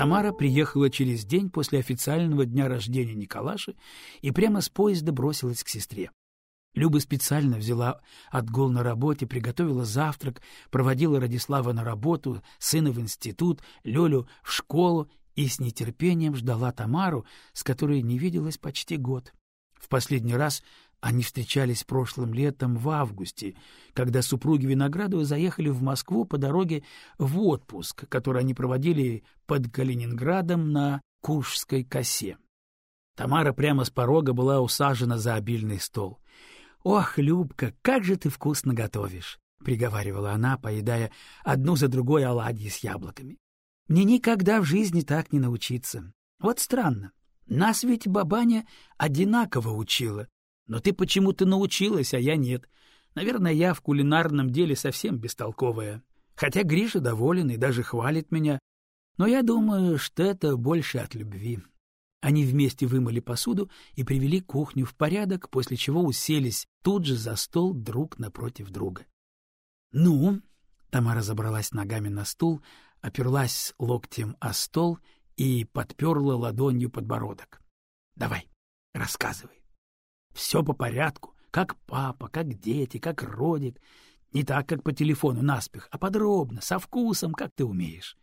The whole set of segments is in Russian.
Тамара приехала через день после официального дня рождения Николаши и прямо с поезда бросилась к сестре. Люба специально взяла отгул на работе, приготовила завтрак, проводила Радислава на работу, сына в институт, Лёлю в школу и с нетерпением ждала Тамару, с которой не виделась почти год. В последний раз они встречались прошлым летом в августе, когда супруги Виноградовы заехали в Москву по дороге в отпуск, который они проводили под Калининградом на Куршской косе. Тамара прямо с порога была усажена за обильный стол. «Ох, Любка, как же ты вкусно готовишь!» — приговаривала она, поедая одну за другой оладьи с яблоками. «Мне никогда в жизни так не научиться. Вот странно. Нас ведь бабаня одинаково учила, но ты почему-то научилась, а я нет. Наверное, я в кулинарном деле совсем бестолковая. Хотя Гриша доволен и даже хвалит меня. Но я думаю, что это больше от любви. Они вместе вымыли посуду и привели кухню в порядок, после чего уселись тут же за стол друг напротив друга. — Ну? — Тамара забралась ногами на стул, оперлась локтем о стол и подперла ладонью подбородок. — Давай, рассказывай. Все по порядку, как папа, как дети, как родик. Не так, как по телефону наспех, а подробно, со вкусом, как ты умеешь.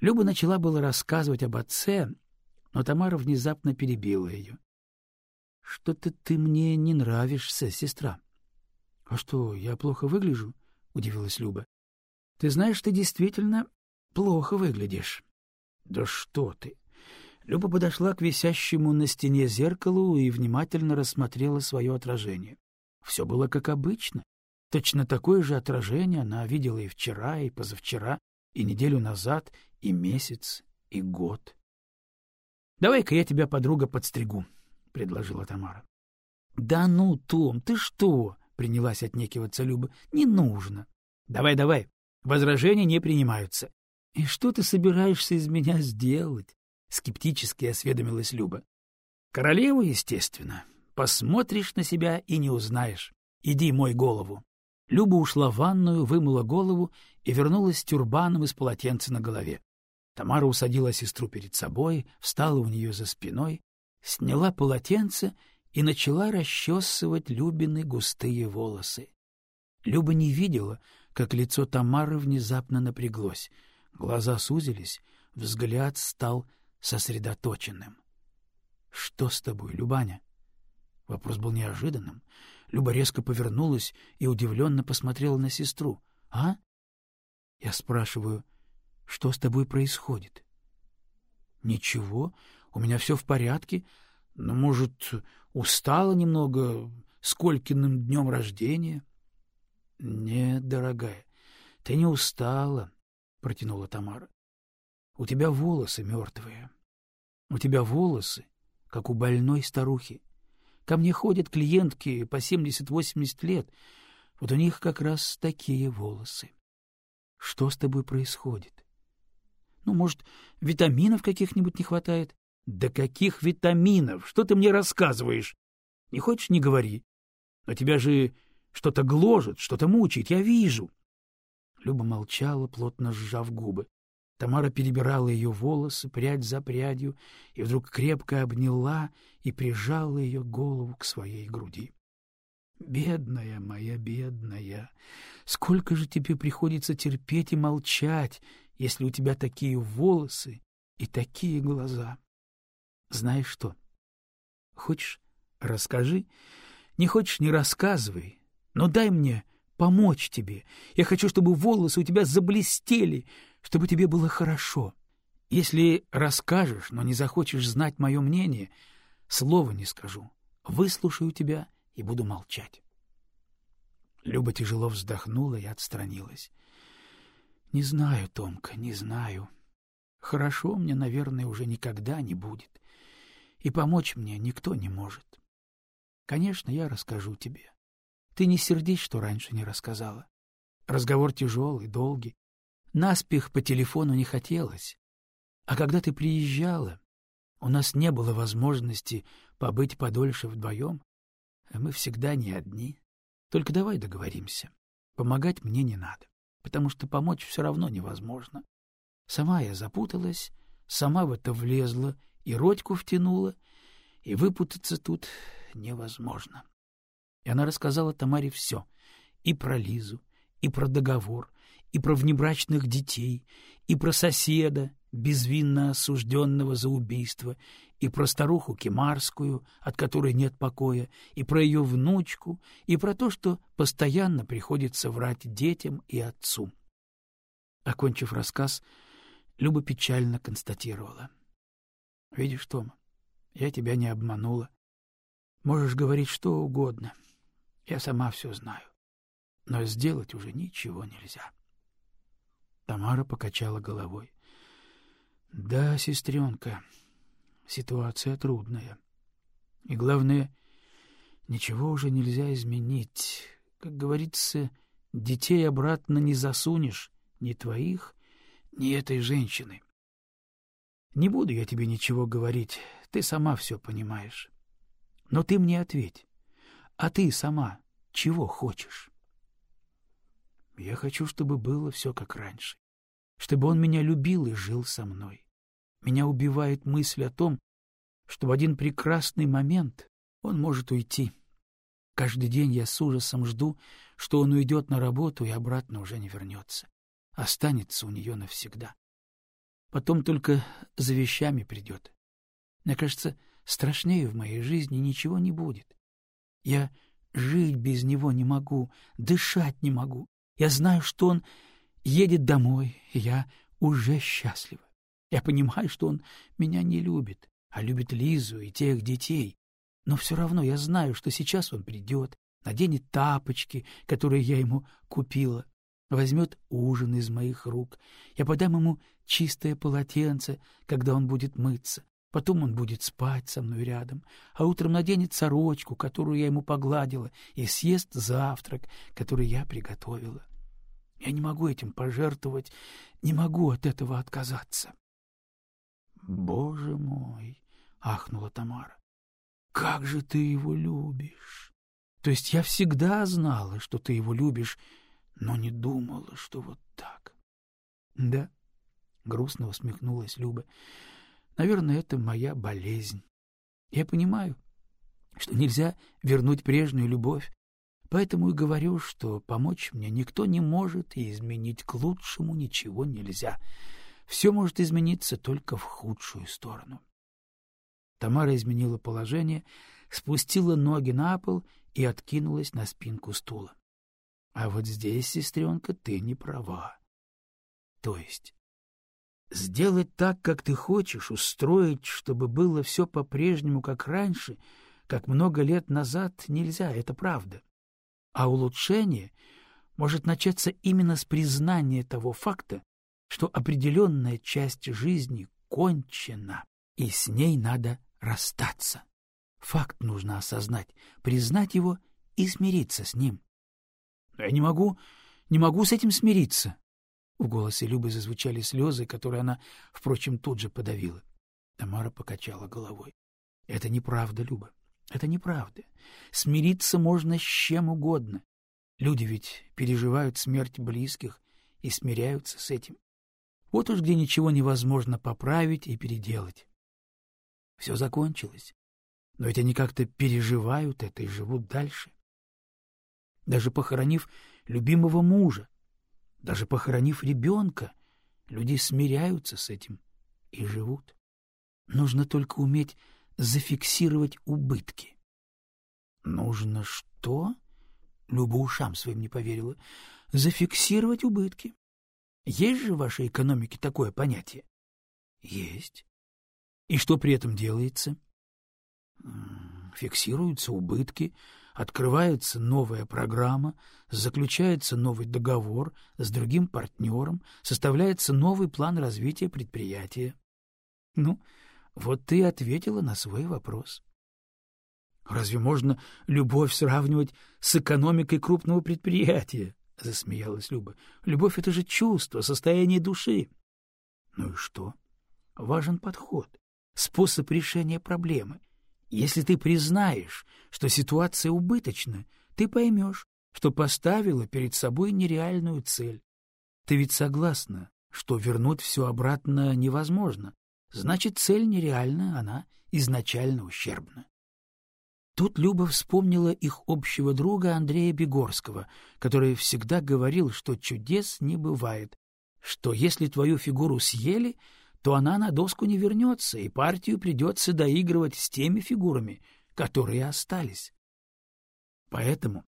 Люба начала было рассказывать об отце, но Тамара внезапно перебила ее. — Что-то ты мне не нравишься, сестра. — А что, я плохо выгляжу? — удивилась Люба. — Ты знаешь, ты действительно плохо выглядишь. — Да что ты! Люба подошла к висящему на стене зеркалу и внимательно рассмотрела свое отражение. Все было как обычно. Точно такое же отражение она видела и вчера, и позавчера, и неделю назад, и месяц, и год. — Давай-ка я тебя, подруга, подстригу, — предложила Тамара. — Да ну, Том, ты что? — принялась отнекиваться Люба. — Не нужно. Давай, — Давай-давай, возражения не принимаются. — И что ты собираешься из меня сделать? — скептически осведомилась Люба. — Королеву, естественно. Посмотришь на себя и не узнаешь. Иди мой голову. Люба ушла в ванную, вымыла голову и вернулась с тюрбаном из полотенца на голове. Тамара усадила сестру перед собой, встала у нее за спиной, сняла полотенце и начала расчесывать Любины густые волосы. Люба не видела, как лицо Тамары внезапно напряглось. Глаза сузились, взгляд стал сосредоточенным. — Что с тобой, Любаня? Вопрос был неожиданным. Люба резко повернулась и удивленно посмотрела на сестру. — А? Я спрашиваю, что с тобой происходит? — Ничего, у меня все в порядке. Но, может, устала немного с днем рождения? — Нет, дорогая, ты не устала, — протянула Тамара. У тебя волосы мертвые. У тебя волосы, как у больной старухи. Ко мне ходят клиентки по семьдесят-восемьдесят лет. Вот у них как раз такие волосы. Что с тобой происходит? Ну, может, витаминов каких-нибудь не хватает? Да каких витаминов? Что ты мне рассказываешь? Не хочешь — не говори. Но тебя же что-то гложет, что-то мучает, я вижу. Люба молчала, плотно сжав губы. Тамара перебирала ее волосы, прядь за прядью, и вдруг крепко обняла и прижала ее голову к своей груди. «Бедная моя, бедная, сколько же тебе приходится терпеть и молчать, если у тебя такие волосы и такие глаза? Знаешь что? Хочешь, расскажи? Не хочешь, не рассказывай, но дай мне помочь тебе. Я хочу, чтобы волосы у тебя заблестели, чтобы тебе было хорошо. Если расскажешь, но не захочешь знать мое мнение, слова не скажу. Выслушаю тебя и буду молчать. Люба тяжело вздохнула и отстранилась. — Не знаю, Томка, не знаю. Хорошо мне, наверное, уже никогда не будет. И помочь мне никто не может. Конечно, я расскажу тебе. Ты не сердись, что раньше не рассказала. Разговор тяжелый, долгий. Наспех по телефону не хотелось. А когда ты приезжала, у нас не было возможности побыть подольше вдвоем. Мы всегда не одни. Только давай договоримся. Помогать мне не надо, потому что помочь все равно невозможно. Сама я запуталась, сама в это влезла и Родьку втянула, и выпутаться тут невозможно. И она рассказала Тамаре все — и про Лизу, и про договор, и про внебрачных детей, и про соседа, безвинно осужденного за убийство, и про старуху Кемарскую, от которой нет покоя, и про ее внучку, и про то, что постоянно приходится врать детям и отцу. Окончив рассказ, Люба печально констатировала. — Видишь, Тома, я тебя не обманула. Можешь говорить что угодно. Я сама все знаю. Но сделать уже ничего нельзя. Тамара покачала головой. — Да, сестренка, ситуация трудная. И главное, ничего уже нельзя изменить. Как говорится, детей обратно не засунешь, ни твоих, ни этой женщины. Не буду я тебе ничего говорить, ты сама все понимаешь. Но ты мне ответь, а ты сама чего хочешь? Я хочу, чтобы было все как раньше, чтобы он меня любил и жил со мной. Меня убивает мысль о том, что в один прекрасный момент он может уйти. Каждый день я с ужасом жду, что он уйдет на работу и обратно уже не вернется. Останется у нее навсегда. Потом только за вещами придет. Мне кажется, страшнее в моей жизни ничего не будет. Я жить без него не могу, дышать не могу. Я знаю, что он едет домой, и я уже счастлива. Я понимаю, что он меня не любит, а любит Лизу и тех детей. Но все равно я знаю, что сейчас он придет, наденет тапочки, которые я ему купила, возьмет ужин из моих рук. Я подам ему чистое полотенце, когда он будет мыться. Потом он будет спать со мной рядом, а утром наденет сорочку, которую я ему погладила, и съест завтрак, который я приготовила. Я не могу этим пожертвовать, не могу от этого отказаться. — Боже мой! — ахнула Тамара. — Как же ты его любишь! То есть я всегда знала, что ты его любишь, но не думала, что вот так. — Да, — грустно усмехнулась Люба, — наверное, это моя болезнь. Я понимаю, что нельзя вернуть прежнюю любовь, Поэтому и говорю, что помочь мне никто не может, и изменить к лучшему ничего нельзя. Все может измениться только в худшую сторону. Тамара изменила положение, спустила ноги на пол и откинулась на спинку стула. — А вот здесь, сестренка, ты не права. — То есть? Сделать так, как ты хочешь, устроить, чтобы было все по-прежнему, как раньше, как много лет назад, нельзя, это правда. А улучшение может начаться именно с признания того факта, что определенная часть жизни кончена, и с ней надо расстаться. Факт нужно осознать, признать его и смириться с ним. — Я не могу, не могу с этим смириться. В голосе Любы зазвучали слезы, которые она, впрочем, тут же подавила. Тамара покачала головой. — Это неправда, Люба. Это неправда. Смириться можно с чем угодно. Люди ведь переживают смерть близких и смиряются с этим. Вот уж где ничего невозможно поправить и переделать. Все закончилось. Но ведь они как-то переживают это и живут дальше. Даже похоронив любимого мужа, даже похоронив ребенка, люди смиряются с этим и живут. Нужно только уметь зафиксировать убытки. — Нужно что? — Люба ушам своим не поверила. — Зафиксировать убытки. Есть же в вашей экономике такое понятие? — Есть. И что при этом делается? Фиксируются убытки, открывается новая программа, заключается новый договор с другим партнером, составляется новый план развития предприятия. Ну, вот ты ответила на свой вопрос. Разве можно любовь сравнивать с экономикой крупного предприятия? — засмеялась Люба. — Любовь — это же чувство, состояние души. — Ну и что? Важен подход, способ решения проблемы. Если ты признаешь, что ситуация убыточна, ты поймешь, что поставила перед собой нереальную цель. Ты ведь согласна, что вернуть все обратно невозможно, значит, цель нереальна, она изначально ущербна. Тут Люба вспомнила их общего друга Андрея Бегорского, который всегда говорил, что чудес не бывает, что если твою фигуру съели, то она на доску не вернется, и партию придется доигрывать с теми фигурами, которые остались. Поэтому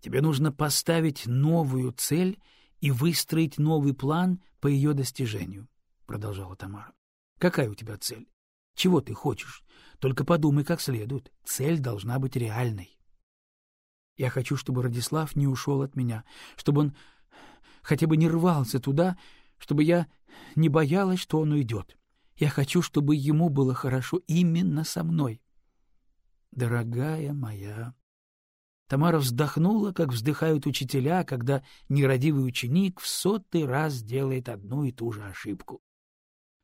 тебе нужно поставить новую цель и выстроить новый план по ее достижению, — продолжала Тамара. — Какая у тебя цель? Чего ты хочешь? Только подумай как следует. Цель должна быть реальной. Я хочу, чтобы Радислав не ушел от меня, чтобы он хотя бы не рвался туда, чтобы я не боялась, что он уйдет. Я хочу, чтобы ему было хорошо именно со мной. Дорогая моя... Тамара вздохнула, как вздыхают учителя, когда нерадивый ученик в сотый раз делает одну и ту же ошибку.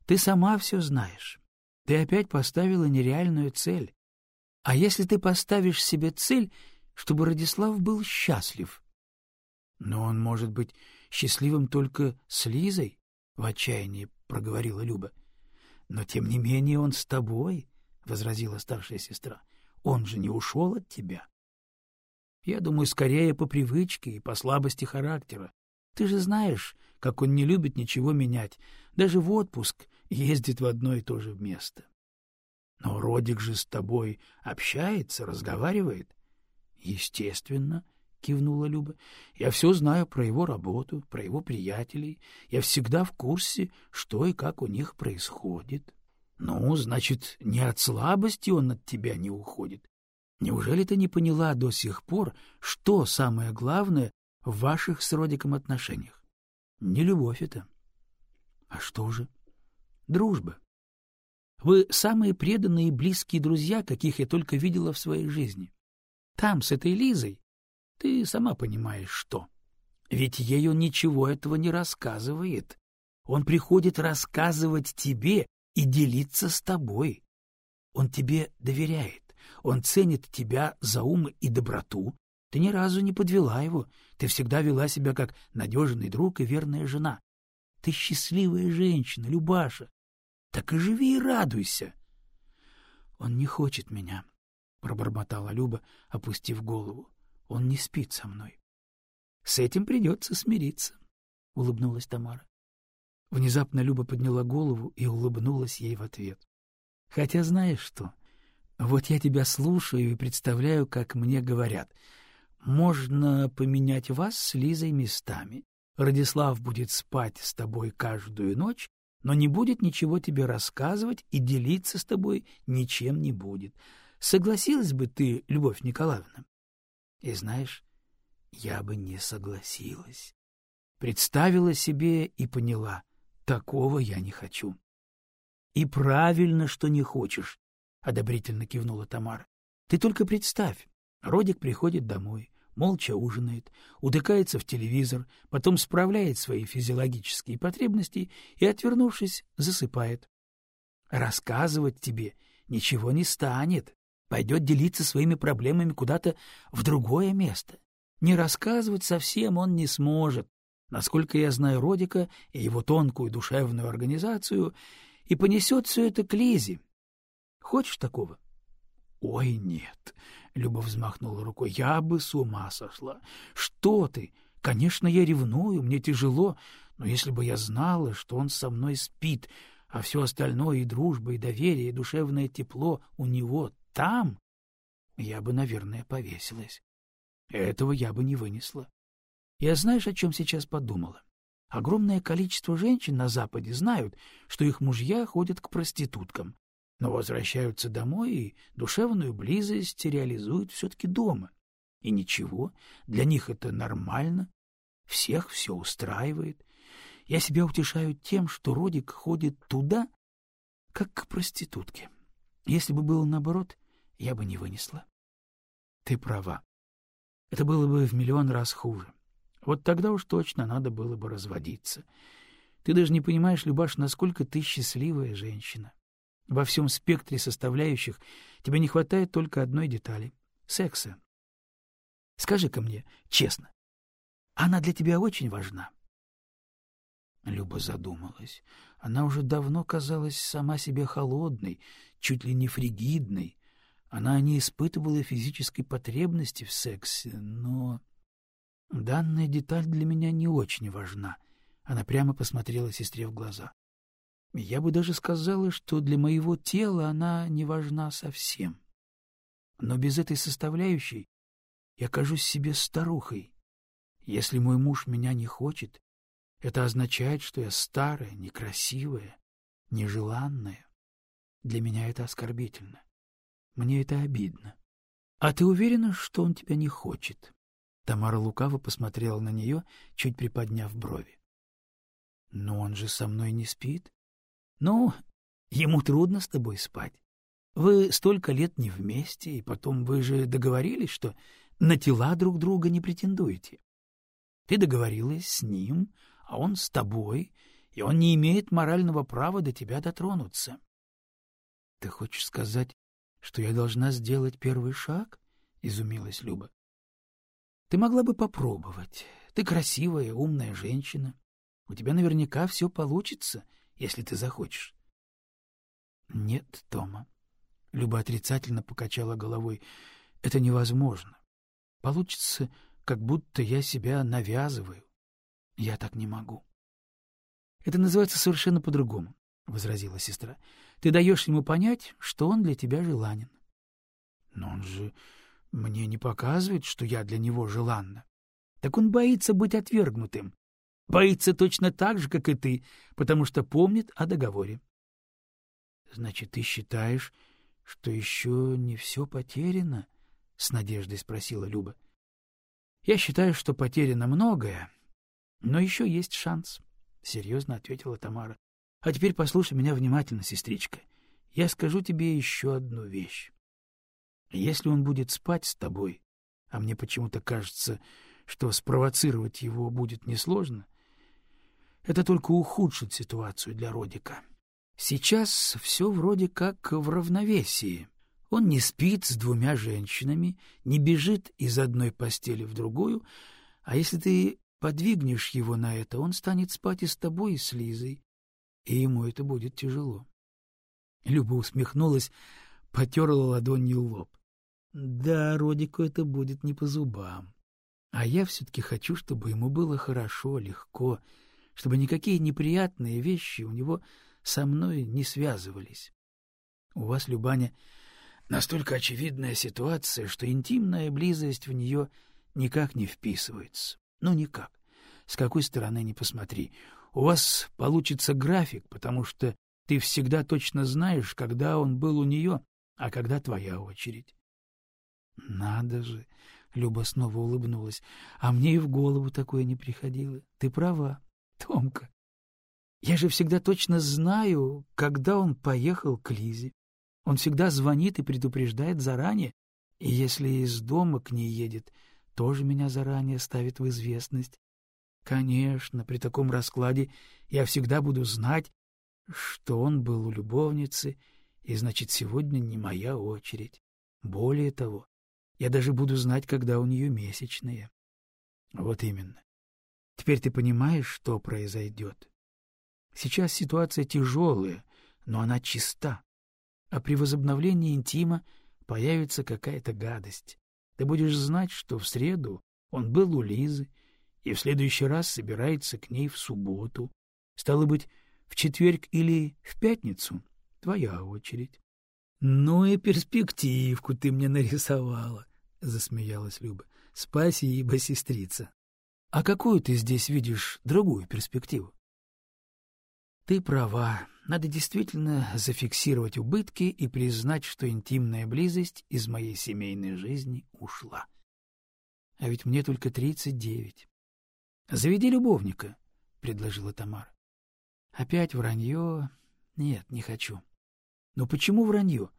Ты сама все знаешь. Ты опять поставила нереальную цель. А если ты поставишь себе цель, чтобы Радислав был счастлив? Но он может быть счастливым только с Лизой, — в отчаянии проговорила Люба. — Но, тем не менее, он с тобой, — возразила старшая сестра. — Он же не ушел от тебя. Я думаю, скорее по привычке и по слабости характера. Ты же знаешь, как он не любит ничего менять, даже в отпуск ездит в одно и то же место. Но Родик же с тобой общается, разговаривает. Естественно, кивнула Люба. Я все знаю про его работу, про его приятелей. Я всегда в курсе, что и как у них происходит. Ну, значит, не от слабости он от тебя не уходит. Неужели ты не поняла до сих пор, что самое главное в ваших с Родиком отношениях? Не любовь это. А что же? Дружба. Вы самые преданные и близкие друзья, каких я только видела в своей жизни. Там, с этой Лизой, ты сама понимаешь, что. Ведь ей он ничего этого не рассказывает. Он приходит рассказывать тебе и делиться с тобой. Он тебе доверяет, он ценит тебя за ум и доброту. Ты ни разу не подвела его, ты всегда вела себя как надежный друг и верная жена. Ты счастливая женщина, Любаша. Так и живи и радуйся. — Он не хочет меня, — пробормотала Люба, опустив голову. Он не спит со мной. — С этим придется смириться, — улыбнулась Тамара. Внезапно Люба подняла голову и улыбнулась ей в ответ. — Хотя знаешь что? Вот я тебя слушаю и представляю, как мне говорят. Можно поменять вас с Лизой местами. Радислав будет спать с тобой каждую ночь, но не будет ничего тебе рассказывать и делиться с тобой ничем не будет. Согласилась бы ты, Любовь Николаевна? И знаешь, я бы не согласилась. Представила себе и поняла, такого я не хочу. — И правильно, что не хочешь, — одобрительно кивнула Тамара. — Ты только представь, Родик приходит домой, молча ужинает, утыкается в телевизор, потом справляет свои физиологические потребности и, отвернувшись, засыпает. Рассказывать тебе ничего не станет, пойдет делиться своими проблемами куда-то в другое место. Не рассказывать совсем он не сможет, насколько я знаю Родика и его тонкую душевную организацию, и понесет все это к Лизе. Хочешь такого? — Ой, нет, — Люба взмахнула рукой, — я бы с ума сошла. Что ты? Конечно, я ревную, мне тяжело, но если бы я знала, что он со мной спит, а все остальное и дружба, и доверие, и душевное тепло у него там, я бы, наверное, повесилась. Этого я бы не вынесла. Я знаешь, о чем сейчас подумала? Огромное количество женщин на Западе знают, что их мужья ходят к проституткам, но возвращаются домой и душевную близость реализуют все-таки дома. И ничего, для них это нормально, всех все устраивает. Я себя утешаю тем, что Родик ходит туда, как к проститутке. Если бы было наоборот, я бы не вынесла. Ты права. Это было бы в миллион раз хуже. Вот тогда уж точно надо было бы разводиться. Ты даже не понимаешь, Любаш, насколько ты счастливая женщина. Во всем спектре составляющих тебе не хватает только одной детали — секса. Скажи-ка мне честно, она для тебя очень важна? Люба задумалась. Она уже давно казалась сама себе холодной, чуть ли не фригидной. Она не испытывала физической потребности в сексе, но... Данная деталь для меня не очень важна. Она прямо посмотрела сестре в глаза. Я бы даже сказала, что для моего тела она не важна совсем. Но без этой составляющей я кажусь себе старухой. Если мой муж меня не хочет, это означает, что я старая, некрасивая, нежеланная. Для меня это оскорбительно. Мне это обидно. А ты уверена, что он тебя не хочет? Тамара лукаво посмотрела на нее, чуть приподняв брови. Но он же со мной не спит. Ну, ему трудно с тобой спать. Вы столько лет не вместе, и потом вы же договорились, что на тела друг друга не претендуете. Ты договорилась с ним, а он с тобой, и он не имеет морального права до тебя дотронуться. — Ты хочешь сказать, что я должна сделать первый шаг? — изумилась Люба. — Ты могла бы попробовать. Ты красивая, умная женщина. У тебя наверняка все получится, если ты захочешь. — Нет, Тома. Люба отрицательно покачала головой. — Это невозможно. Получится, как будто я себя навязываю. Я так не могу. — Это называется совершенно по-другому, — возразила сестра. — Ты даешь ему понять, что он для тебя желанен. — Но он же мне не показывает, что я для него желанна. Так он боится быть отвергнутым. Боится точно так же, как и ты, потому что помнит о договоре. — Значит, ты считаешь, что еще не все потеряно? — с надеждой спросила Люба. — Я считаю, что потеряно многое, но еще есть шанс, — серьезно ответила Тамара. — А теперь послушай меня внимательно, сестричка. Я скажу тебе еще одну вещь. Если он будет спать с тобой, а мне почему-то кажется, что спровоцировать его будет несложно, это только ухудшит ситуацию для Родика. Сейчас все вроде как в равновесии. Он не спит с двумя женщинами, не бежит из одной постели в другую, а если ты подвигнешь его на это, он станет спать и с тобой, и с Лизой, и ему это будет тяжело. Люба усмехнулась, потерла ладонью лоб. Да, Родику это будет не по зубам. А я все-таки хочу, чтобы ему было хорошо, легко, чтобы никакие неприятные вещи у него со мной не связывались. У вас, Любаня, настолько очевидная ситуация, что интимная близость в нее никак не вписывается. Ну, никак. С какой стороны ни посмотри. У вас получится график, потому что ты всегда точно знаешь, когда он был у нее, а когда твоя очередь. Надо же, Люба снова улыбнулась. А мне и в голову такое не приходило. Ты права, Томка. Я же всегда точно знаю, когда он поехал к Лизе. Он всегда звонит и предупреждает заранее, и если из дома к ней едет, тоже меня заранее ставит в известность. Конечно, при таком раскладе я всегда буду знать, что он был у любовницы, и значит, сегодня не моя очередь. Более того, я даже буду знать, когда у нее месячные. Вот именно. Теперь ты понимаешь, что произойдет. Сейчас ситуация тяжелая, но она чиста. А при возобновлении интима появится какая-то гадость. Ты будешь знать, что в среду он был у Лизы, и в следующий раз собирается к ней в субботу. Стало быть, в четверг или в пятницу твоя очередь. — Ну и перспективку ты мне нарисовала, — засмеялась Люба. — Спасибо, сестрица. — А какую ты здесь видишь другую перспективу? — Ты права. Надо действительно зафиксировать убытки и признать, что интимная близость из моей семейной жизни ушла. А ведь мне только тридцать девять. — Заведи любовника, — предложила Тамара. — Опять вранье? Нет, не хочу. — Но почему вранье?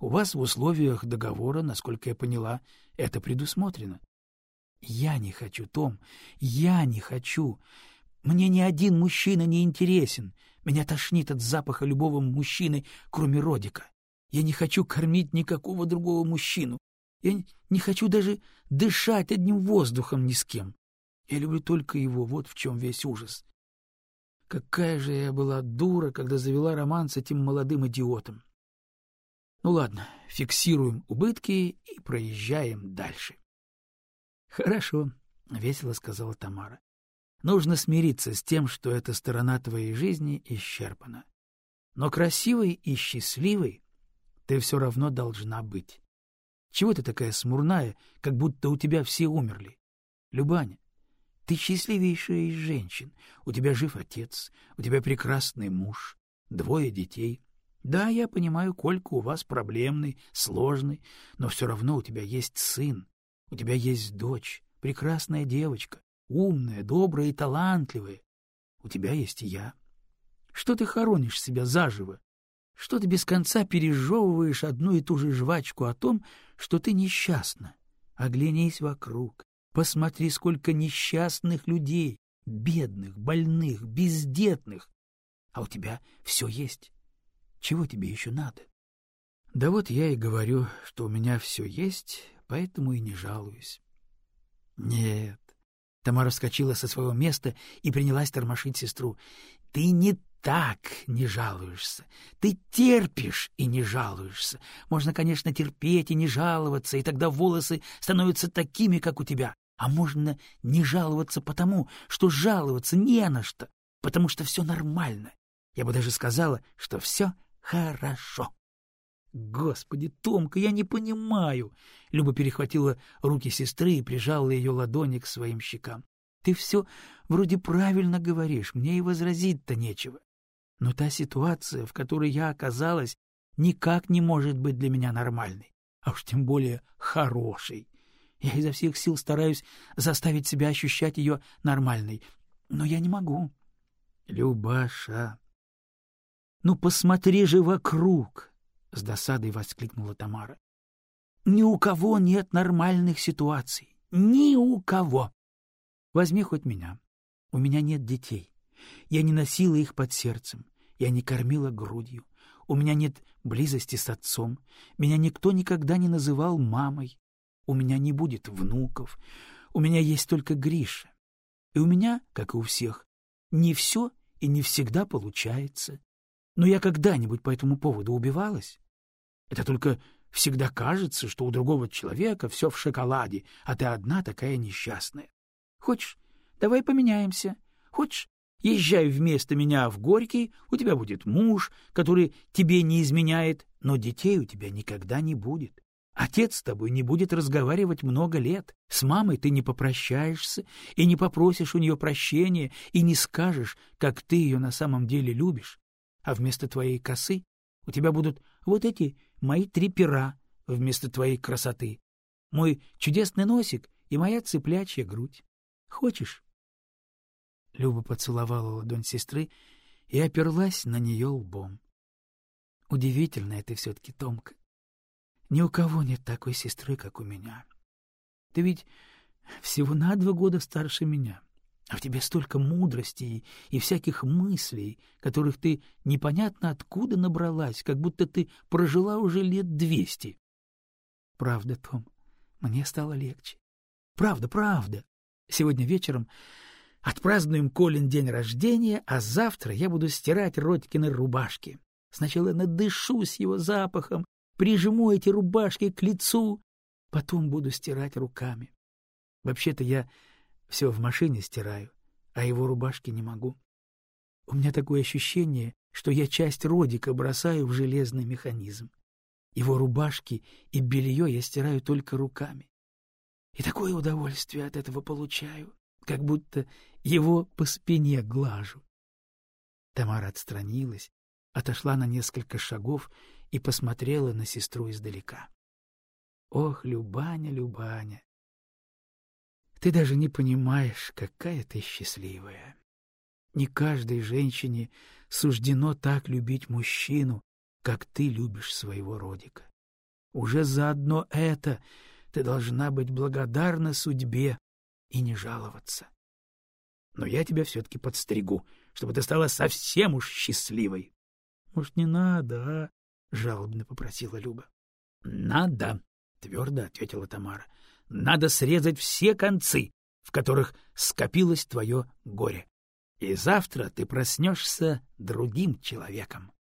У вас в условиях договора, насколько я поняла, это предусмотрено. — Я не хочу, Том, я не хочу. Мне ни один мужчина не интересен. Меня тошнит от запаха любого мужчины, кроме Родика. Я не хочу кормить никакого другого мужчину. Я не хочу даже дышать одним воздухом ни с кем. Я люблю только его, вот в чем весь ужас. Какая же я была дура, когда завела роман с этим молодым идиотом. Ну ладно, фиксируем убытки и проезжаем дальше. — Хорошо, — весело сказала Тамара. — Нужно смириться с тем, что эта сторона твоей жизни исчерпана. Но красивой и счастливой ты все равно должна быть. Чего ты такая смурная, как будто у тебя все умерли? Любаня, ты счастливейшая из женщин. У тебя жив отец, у тебя прекрасный муж, двое детей. Да, я понимаю, Колька у вас проблемный, сложный, но все равно у тебя есть сын, у тебя есть дочь, прекрасная девочка, умная, добрая и талантливая. У тебя есть я. Что ты хоронишь себя заживо? Что ты без конца пережевываешь одну и ту же жвачку о том, что ты несчастна? Оглянись вокруг. Посмотри, сколько несчастных людей, бедных, больных, бездетных. А у тебя все есть. Чего тебе еще надо? Да вот я и говорю, что у меня все есть, поэтому и не жалуюсь. Нет. Тамара вскочила со своего места и принялась тормошить сестру. Ты не так не жалуешься. Ты терпишь и не жалуешься. Можно, конечно, терпеть и не жаловаться, и тогда волосы становятся такими, как у тебя. А можно не жаловаться потому, что жаловаться не на что, потому что все нормально. Я бы даже сказала, что все хорошо. Господи, Томка, я не понимаю. Люба перехватила руки сестры и прижала ее ладони к своим щекам. Ты все вроде правильно говоришь, мне и возразить-то нечего. Но та ситуация, в которой я оказалась, никак не может быть для меня нормальной, а уж тем более хорошей. Я изо всех сил стараюсь заставить себя ощущать ее нормальной, но я не могу. Любаша, ну посмотри же вокруг, с досадой воскликнула Тамара. Ни у кого нет нормальных ситуаций, ни у кого. Возьми хоть меня. У меня нет детей. Я не носила их под сердцем, я не кормила грудью. У меня нет близости с отцом. Меня никто никогда не называл мамой. У меня не будет внуков, у меня есть только Гриша. И у меня, как и у всех, не все и не всегда получается. Но я когда-нибудь по этому поводу убивалась? Это только всегда кажется, что у другого человека все в шоколаде, а ты одна такая несчастная. Хочешь, давай поменяемся. Хочешь, езжай вместо меня в Горький, у тебя будет муж, который тебе не изменяет, но детей у тебя никогда не будет. Отец с тобой не будет разговаривать много лет, с мамой ты не попрощаешься и не попросишь у нее прощения и не скажешь, как ты ее на самом деле любишь, а вместо твоей косы у тебя будут вот эти мои три пера вместо твоей красоты, мой чудесный носик и моя цыплячья грудь. Хочешь? Люба поцеловала ладонь сестры и оперлась на нее лбом. Удивительная ты все-таки, Томка. Ни у кого нет такой сестры, как у меня. Ты ведь всего на два года старше меня, а в тебе столько мудрости и всяких мыслей, которых ты непонятно откуда набралась, как будто ты прожила уже лет двести. Правда, Том, мне стало легче. Правда, правда. Сегодня вечером отпразднуем Колин день рождения, а завтра я буду стирать Родькины рубашки. Сначала надышусь его запахом, прижму эти рубашки к лицу, потом буду стирать руками. Вообще-то я все в машине стираю, а его рубашки не могу. У меня такое ощущение, что я часть Родика бросаю в железный механизм. Его рубашки и белье я стираю только руками. И такое удовольствие от этого получаю, как будто его по спине глажу. Тамара отстранилась, отошла на несколько шагов и посмотрела на сестру издалека. Ох, Любаня, Любаня, ты даже не понимаешь, какая ты счастливая. Не каждой женщине суждено так любить мужчину, как ты любишь своего родика. Уже заодно это ты должна быть благодарна судьбе и не жаловаться. Но я тебя все-таки подстригу, чтобы ты стала совсем уж счастливой. — Может, не надо, а? — жалобно попросила Люба. — Надо, — твердо ответила Тамара. — Надо срезать все концы, в которых скопилось твое горе. и завтра ты проснешься другим человеком.